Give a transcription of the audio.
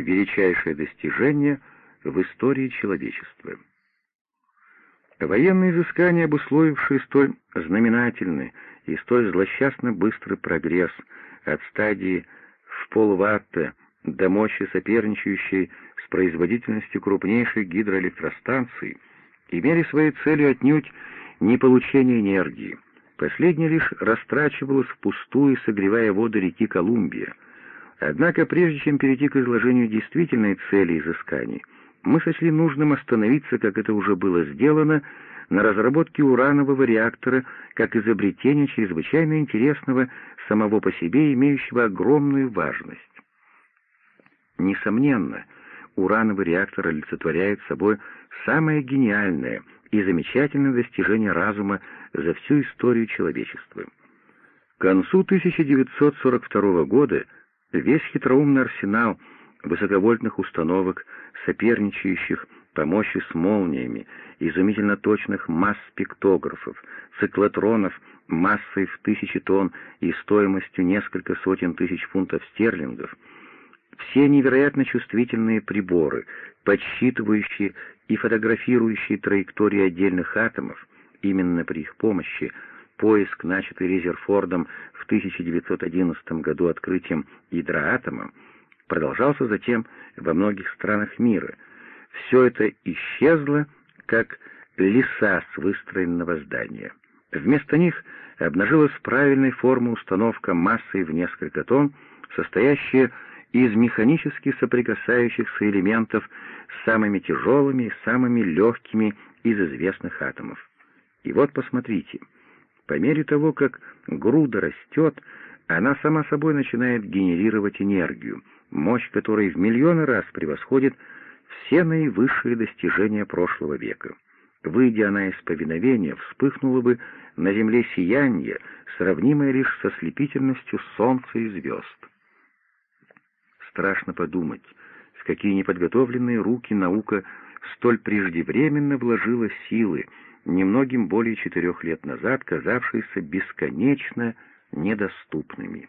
величайшее достижение в истории человечества. Военные изыскания, обусловившие столь знаменательный и столь злосчастно быстрый прогресс от стадии в полватта до мощи соперничающей с производительностью крупнейших гидроэлектростанций, имели своей целью отнюдь не получение энергии. Последняя лишь растрачивалась впустую, согревая воды реки Колумбия. Однако, прежде чем перейти к изложению действительной цели изысканий, мы сочли нужным остановиться, как это уже было сделано, на разработке уранового реактора как изобретения чрезвычайно интересного самого по себе, имеющего огромную важность. Несомненно, урановый реактор олицетворяет собой самое гениальное и замечательное достижение разума за всю историю человечества. К концу 1942 года весь хитроумный арсенал высоковольтных установок, соперничающих по мощи с молниями, изумительно точных масс-спектографов, циклотронов массой в тысячи тонн и стоимостью несколько сотен тысяч фунтов стерлингов, все невероятно чувствительные приборы, подсчитывающие и фотографирующие траектории отдельных атомов, именно при их помощи поиск, начатый Резерфордом в 1911 году открытием ядра атома, продолжался затем во многих странах мира. Все это исчезло, как леса с выстроенного здания. Вместо них обнажилась правильной формы установка массой в несколько тонн, состоящая из механически соприкасающихся элементов с самыми тяжелыми и самыми легкими из известных атомов. И вот посмотрите, по мере того, как груда растет, она сама собой начинает генерировать энергию, мощь которой в миллионы раз превосходит все наивысшие достижения прошлого века. Выйдя она из повиновения, вспыхнуло бы на земле сияние, сравнимое лишь со слепительностью солнца и звезд. Страшно подумать, в какие неподготовленные руки наука столь преждевременно вложила силы, немногим более четырех лет назад казавшиеся бесконечно недоступными.